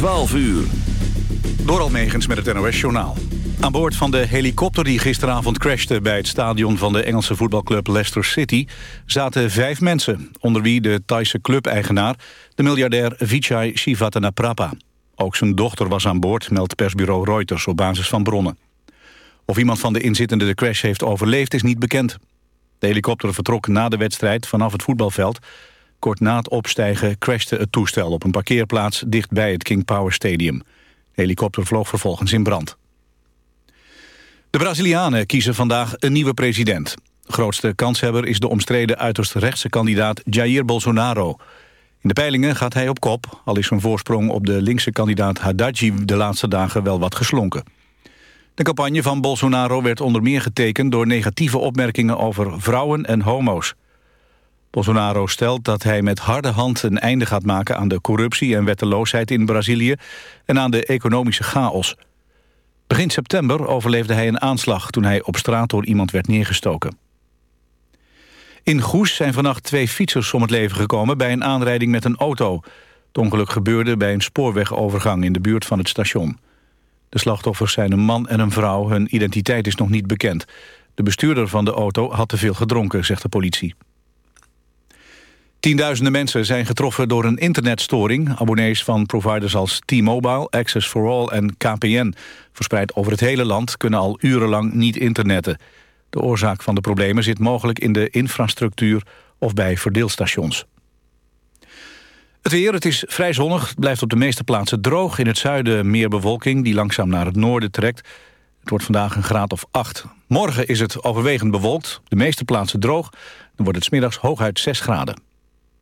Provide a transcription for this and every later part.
12 uur. Door Almegens met het NOS-journaal. Aan boord van de helikopter die gisteravond crashte... bij het stadion van de Engelse voetbalclub Leicester City... zaten vijf mensen, onder wie de Thaise clubeigenaar... de miljardair Vichai Shivatanaprapa. Ook zijn dochter was aan boord, meldt persbureau Reuters... op basis van bronnen. Of iemand van de inzittenden de crash heeft overleefd is niet bekend. De helikopter vertrok na de wedstrijd vanaf het voetbalveld... Kort na het opstijgen crashte het toestel op een parkeerplaats dicht bij het King Power Stadium. De helikopter vloog vervolgens in brand. De Brazilianen kiezen vandaag een nieuwe president. Grootste kanshebber is de omstreden uiterst rechtse kandidaat Jair Bolsonaro. In de peilingen gaat hij op kop, al is zijn voorsprong op de linkse kandidaat Haddad de laatste dagen wel wat geslonken. De campagne van Bolsonaro werd onder meer getekend door negatieve opmerkingen over vrouwen en homo's. Bolsonaro stelt dat hij met harde hand een einde gaat maken aan de corruptie en wetteloosheid in Brazilië en aan de economische chaos. Begin september overleefde hij een aanslag toen hij op straat door iemand werd neergestoken. In Goes zijn vannacht twee fietsers om het leven gekomen bij een aanrijding met een auto. Het ongeluk gebeurde bij een spoorwegovergang in de buurt van het station. De slachtoffers zijn een man en een vrouw, hun identiteit is nog niet bekend. De bestuurder van de auto had te veel gedronken, zegt de politie. Tienduizenden mensen zijn getroffen door een internetstoring. Abonnees van providers als T-Mobile, Access for All en KPN... verspreid over het hele land kunnen al urenlang niet internetten. De oorzaak van de problemen zit mogelijk in de infrastructuur... of bij verdeelstations. Het weer, het is vrij zonnig, het blijft op de meeste plaatsen droog. In het zuiden meer bewolking die langzaam naar het noorden trekt. Het wordt vandaag een graad of 8. Morgen is het overwegend bewolkt, de meeste plaatsen droog. Dan wordt het smiddags hooguit 6 graden.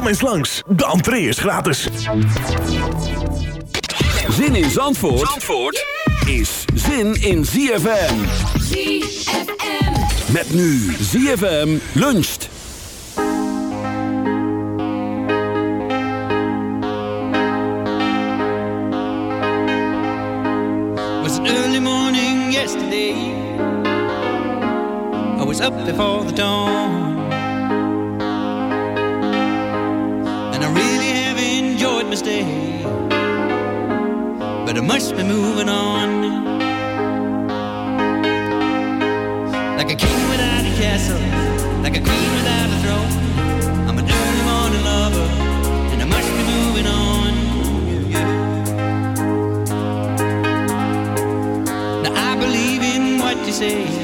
Kom eens langs, de entree is gratis. Zin in Zandvoort, Zandvoort is zin in ZFM. ZFM. Met nu ZFM luncht. was an early morning yesterday. I was up before the dawn. Stay. But I must be moving on. Like a king without a castle, like a queen without a throne. I'm an early morning lover, and I must be moving on. Yeah. Now I believe in what you say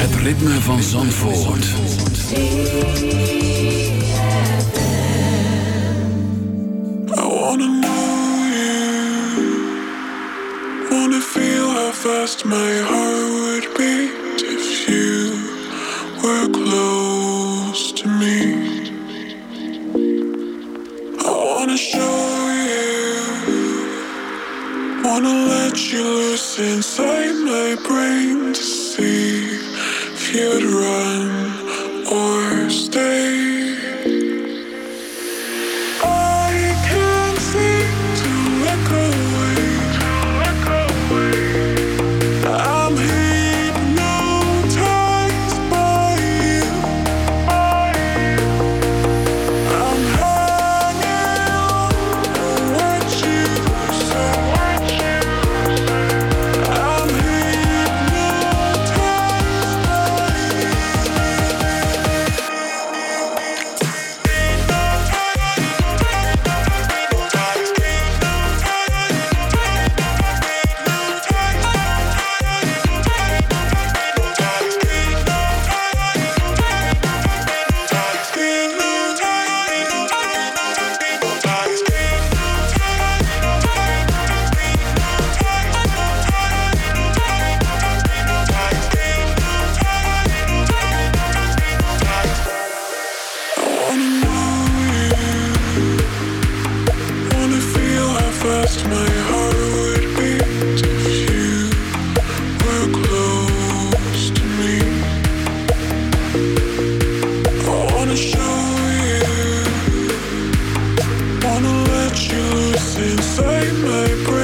Het ritme van Zandvoort. I wanna know you. Wanna feel how fast my heart would beat if you were close to me. Say my brain.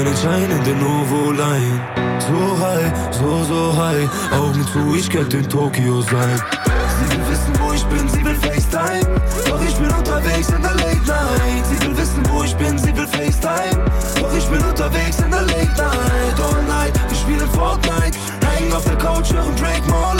Steck meinen Schein in den Ovo-Line. So high, so, so high. Augen zu, ich könnte in Tokio sein. Sie will wissen, wo ich bin, sie will FaceTime. Doch ich bin unterwegs in der Late Night. Sie will wissen, wo ich bin, sie will FaceTime. Doch ich bin unterwegs in der Late Night. All night, wir spielen Fortnite. Hängen auf der Couch, hören Drake More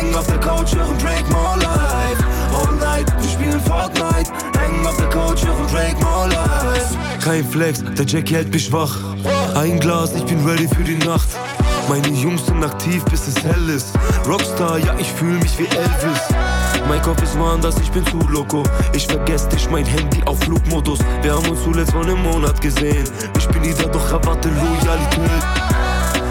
Hängen auf der Couch, hören Drake More Life. All night, wir spielen Fortnite. Hängen auf der Couch, hören Drake More Life. Kein Flex, der Jackie hält mich wach. Ein Glas, ich bin ready für die Nacht. Meine Jungs sind aktiv, bis es hell ist. Rockstar, ja, ich fühl mich wie Elvis. Mein Kopf ist woanders, ich bin zu loco. Ich vergesse dich, mein Handy auf Flugmodus. Wir haben uns zuletzt vor einem Monat gesehen. Ich bin wieder, doch erwarte Loyalität.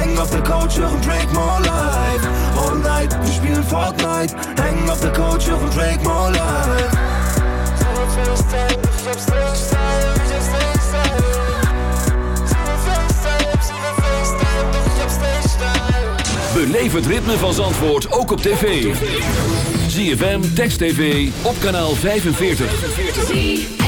Hängen auf der Couch, hören Drake More Life. All night, wir spielen Fortnite. Hängen auf der Couch, hören Drake More Life. Beleef het ritme van Zandvoort ook op tv. ZFM, Text TV, op kanaal 45.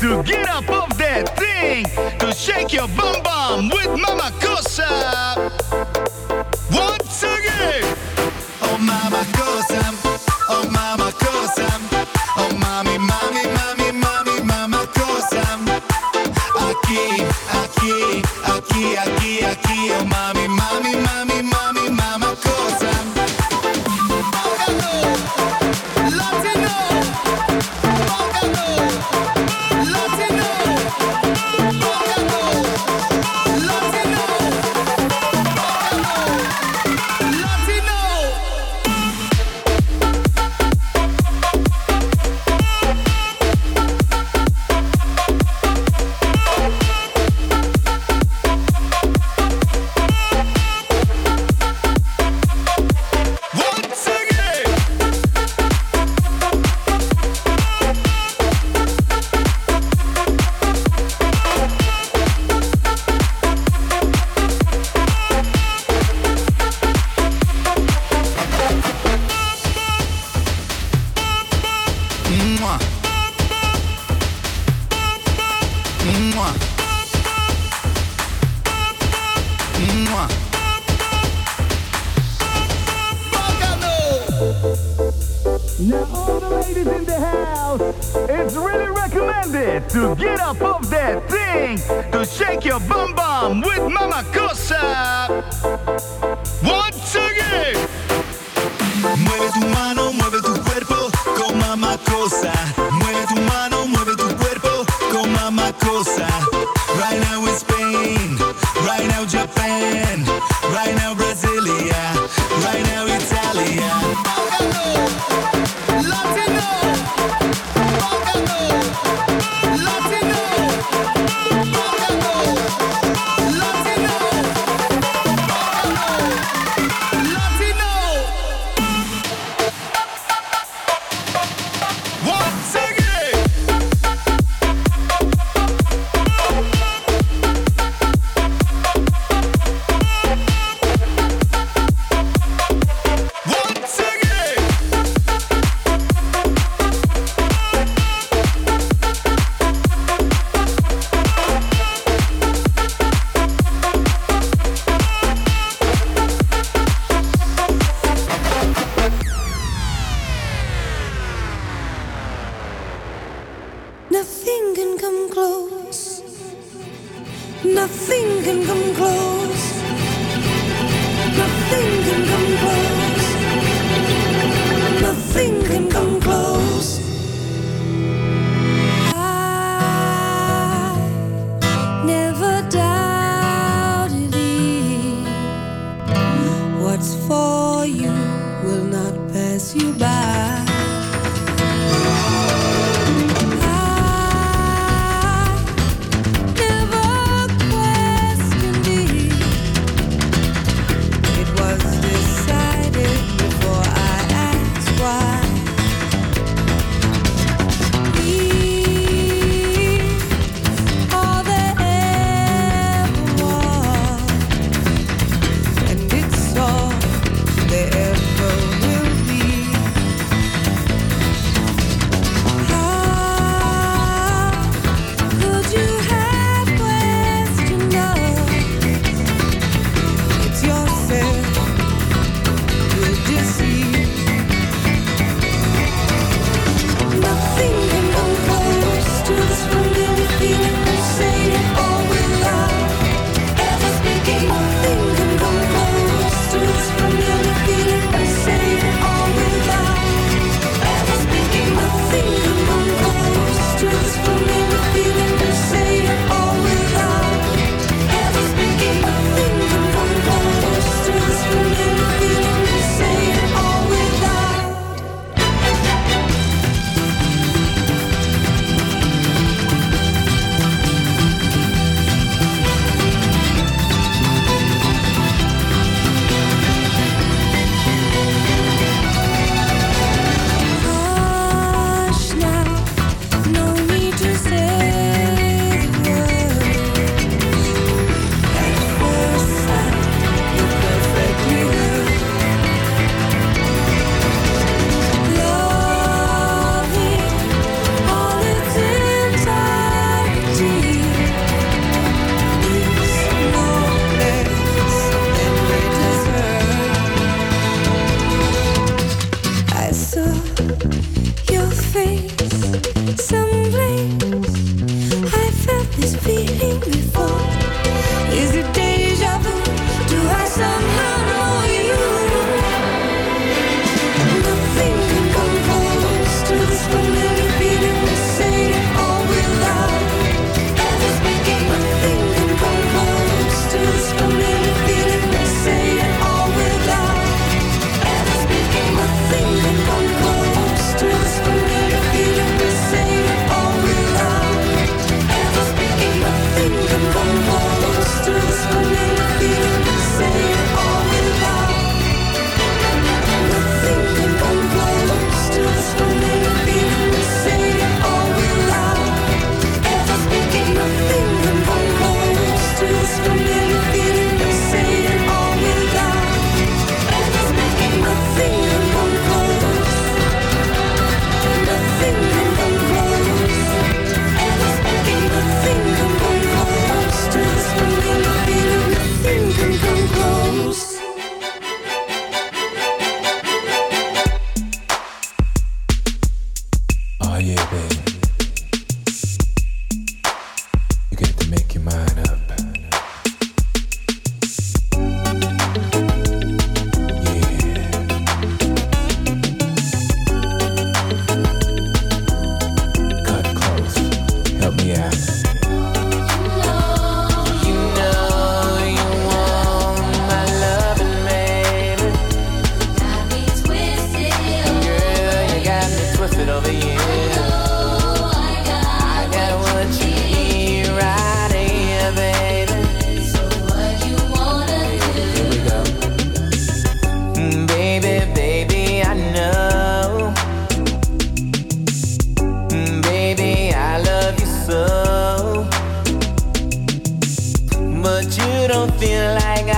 to get up off that thing, to shake your bum bum with Mama Cosa. cosa, mueve tu mano, mueve tu cuerpo, con mamá cosa.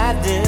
I did.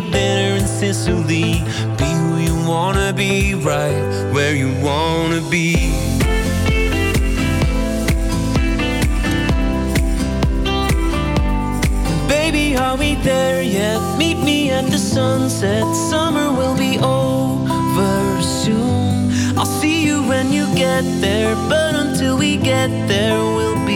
get better in Sicily. Be who you wanna be, right where you wanna be. Baby, are we there yet? Meet me at the sunset. Summer will be over soon. I'll see you when you get there. But until we get there, we'll be.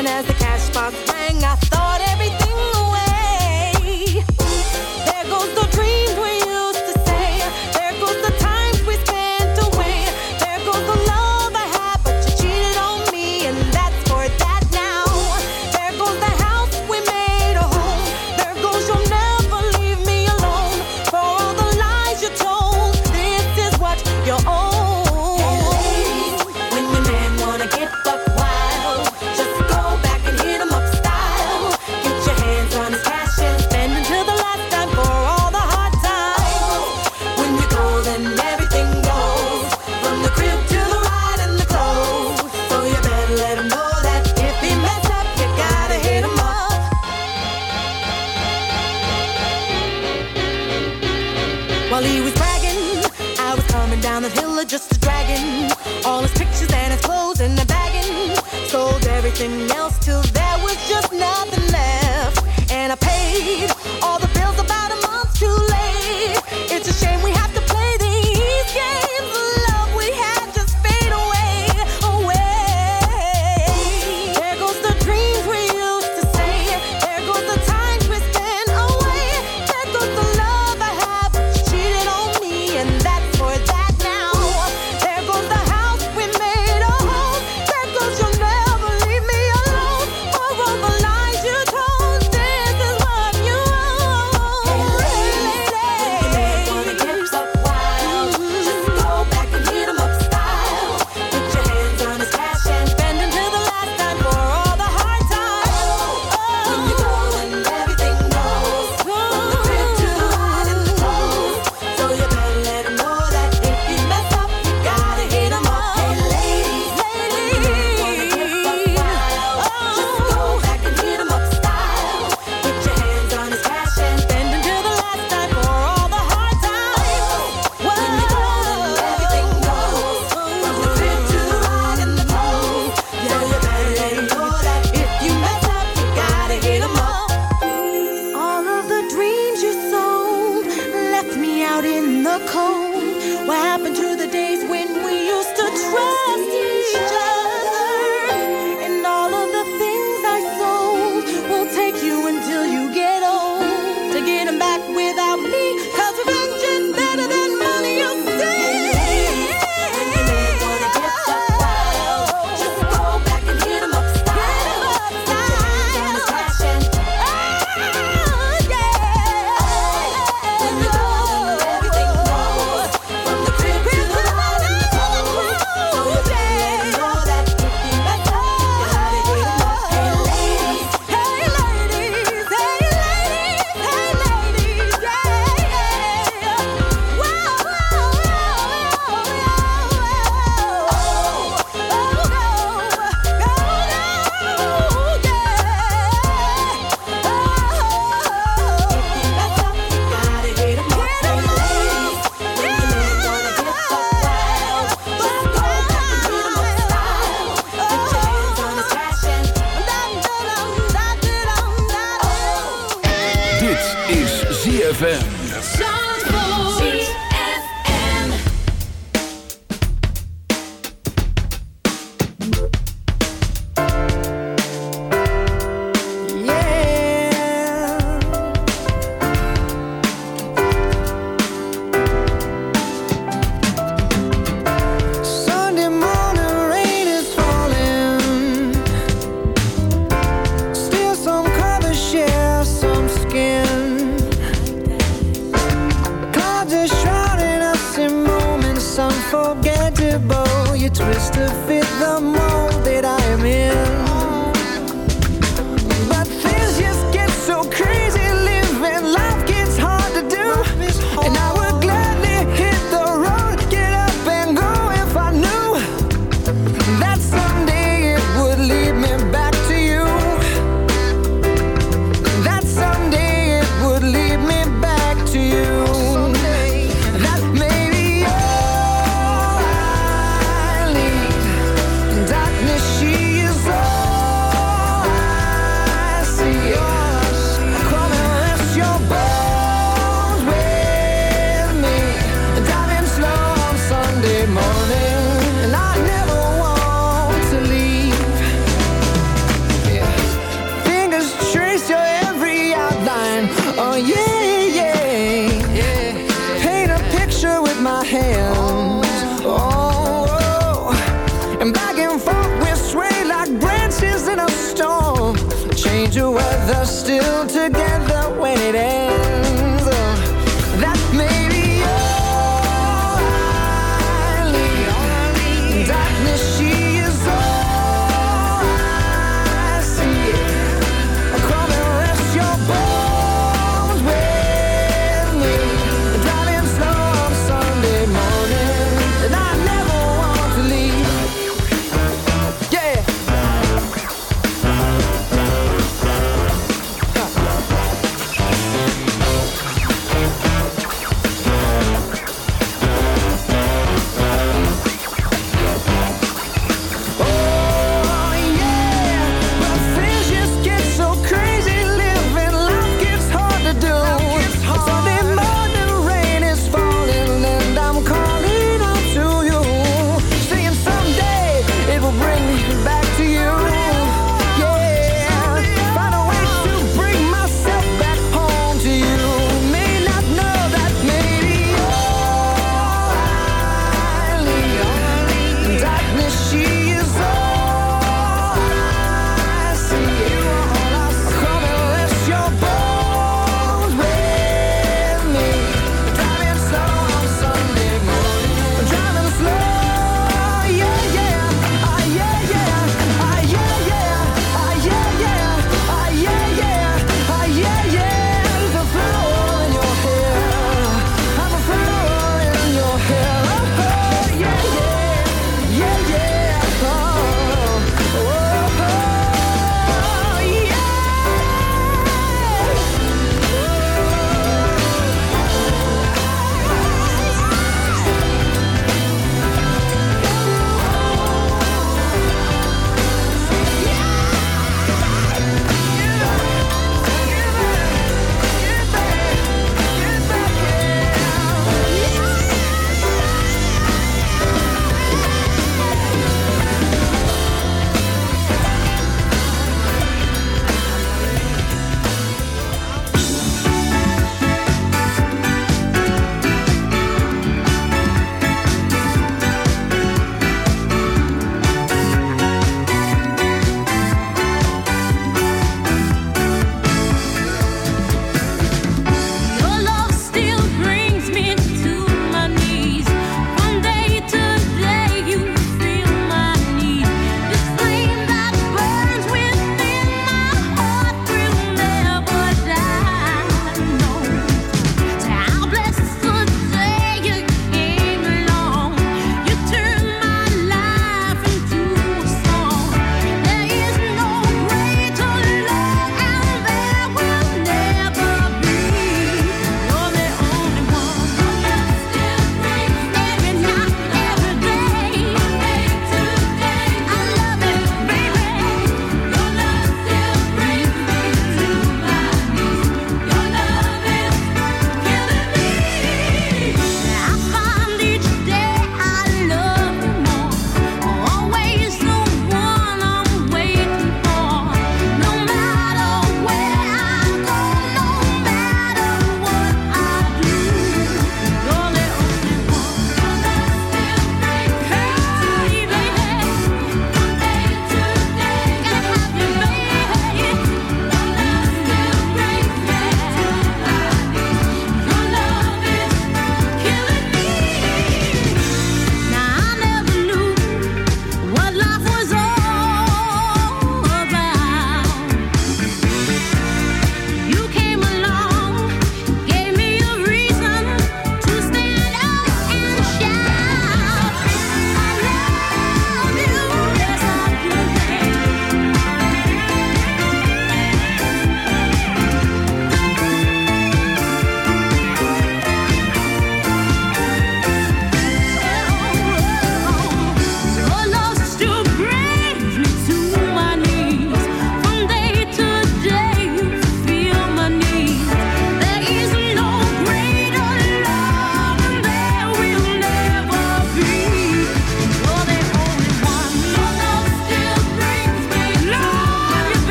And as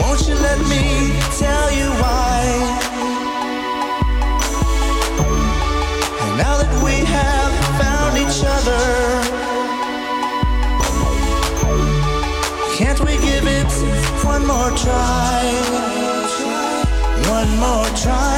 Won't you let me tell you why? And now that we have found each other, can't we give it one more try? One more try.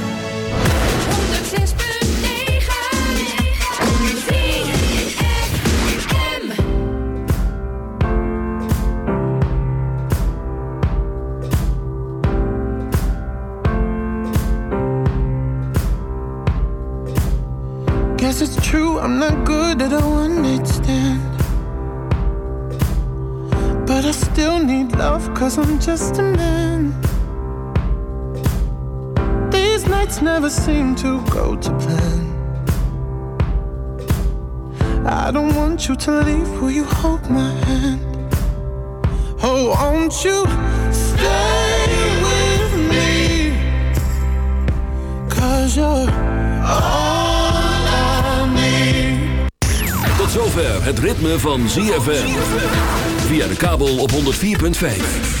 Just a man. These nights never seem to go to plan. I don't want you to leave, will you hold my hand? Oh, won't you stay with me? Cause you're all I need. Tot zover het ritme van ZFM. Via de kabel op 104.5.